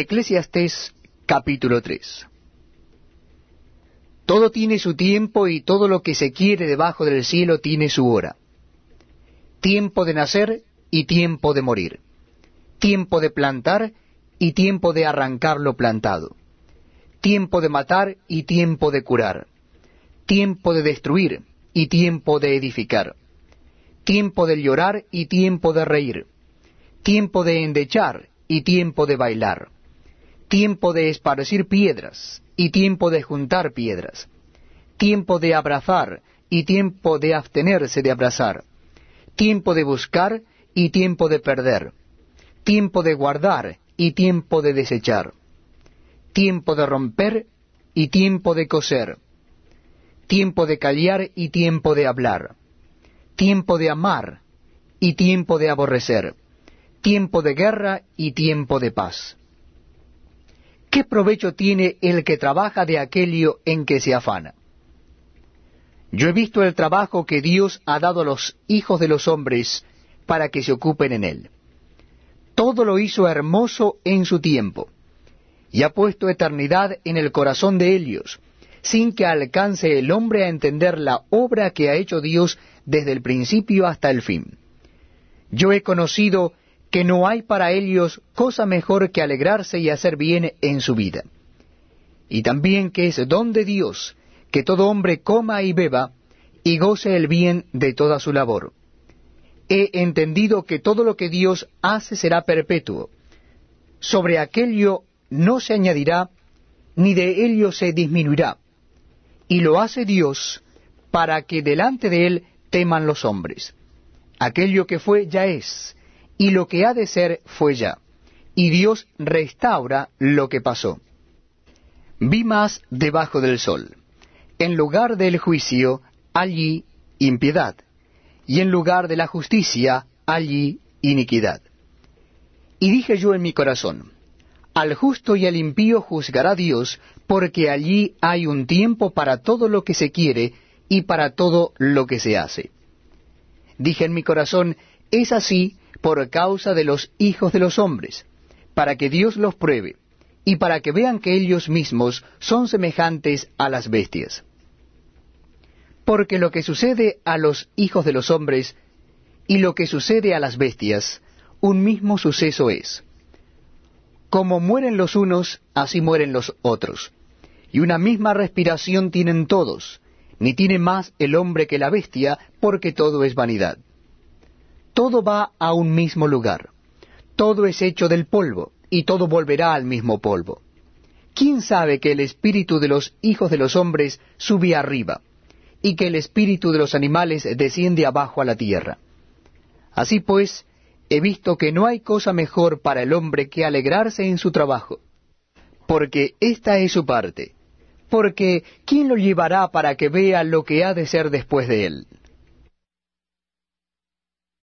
Eclesiastés capítulo 3 Todo tiene su tiempo y todo lo que se quiere debajo del cielo tiene su hora. Tiempo de nacer y tiempo de morir. Tiempo de plantar y tiempo de arrancar lo plantado. Tiempo de matar y tiempo de curar. Tiempo de destruir y tiempo de edificar. Tiempo de llorar y tiempo de reír. Tiempo de endechar y tiempo de bailar tiempo de esparcir piedras y tiempo de juntar piedras, tiempo de abrazar y tiempo de abstenerse de abrazar, tiempo de buscar y tiempo de perder, tiempo de guardar y tiempo de desechar, tiempo de romper y tiempo de coser, tiempo de callar y tiempo de hablar, tiempo de amar y tiempo de aborrecer, tiempo de guerra y tiempo de paz ¿qué provecho tiene el que trabaja de aquello en que se afana? Yo he visto el trabajo que Dios ha dado a los hijos de los hombres para que se ocupen en él. Todo lo hizo hermoso en su tiempo, y ha puesto eternidad en el corazón de ellos, sin que alcance el hombre a entender la obra que ha hecho Dios desde el principio hasta el fin. Yo he conocido que no hay para ellos cosa mejor que alegrarse y hacer bien en su vida. Y también que es don de Dios que todo hombre coma y beba y goce el bien de toda su labor. He entendido que todo lo que Dios hace será perpetuo. Sobre aquello no se añadirá, ni de ello se disminuirá. Y lo hace Dios para que delante de él teman los hombres. Aquello que fue ya es, y lo que ha de ser fue ya, y Dios restaura lo que pasó. Vi más debajo del sol. En lugar del juicio, allí impiedad, y en lugar de la justicia, allí iniquidad. Y dije yo en mi corazón, al justo y al impío juzgará Dios, porque allí hay un tiempo para todo lo que se quiere y para todo lo que se hace. Dije en mi corazón, es así por causa de los hijos de los hombres, para que Dios los pruebe, y para que vean que ellos mismos son semejantes a las bestias. Porque lo que sucede a los hijos de los hombres y lo que sucede a las bestias, un mismo suceso es. Como mueren los unos, así mueren los otros. Y una misma respiración tienen todos, ni tiene más el hombre que la bestia, porque todo es vanidad todo va a un mismo lugar. Todo es hecho del polvo, y todo volverá al mismo polvo. ¿Quién sabe que el espíritu de los hijos de los hombres sube arriba, y que el espíritu de los animales desciende abajo a la tierra? Así pues, he visto que no hay cosa mejor para el hombre que alegrarse en su trabajo, porque esta es su parte, porque ¿quién lo llevará para que vea lo que ha de ser después de él?